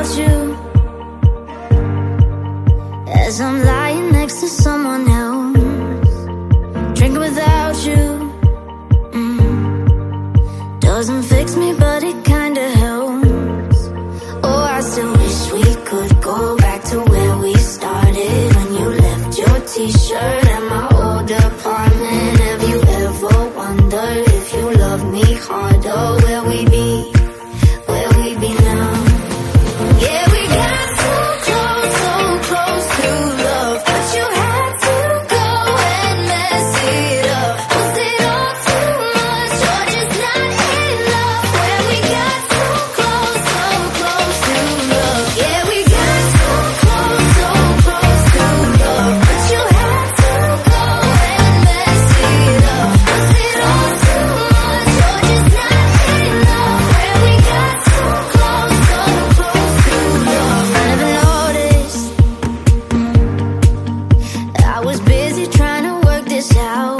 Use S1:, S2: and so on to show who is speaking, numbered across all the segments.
S1: about you. As I'm lying next to someone else Drinking without you. Mm. Doesn't fix me but it kinda helps. Oh, I still wish we could go back to where we started When you left your t-shirt at my old apartment. Have you ever wondered if you love me harder Where we be? I was busy trying to work this out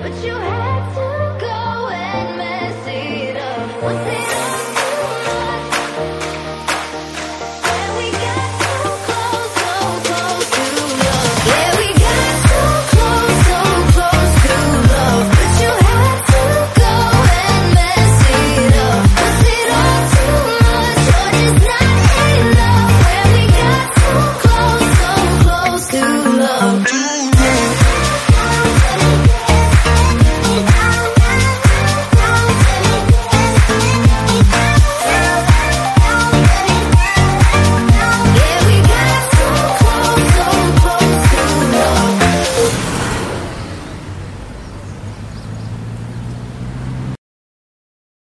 S1: But you had to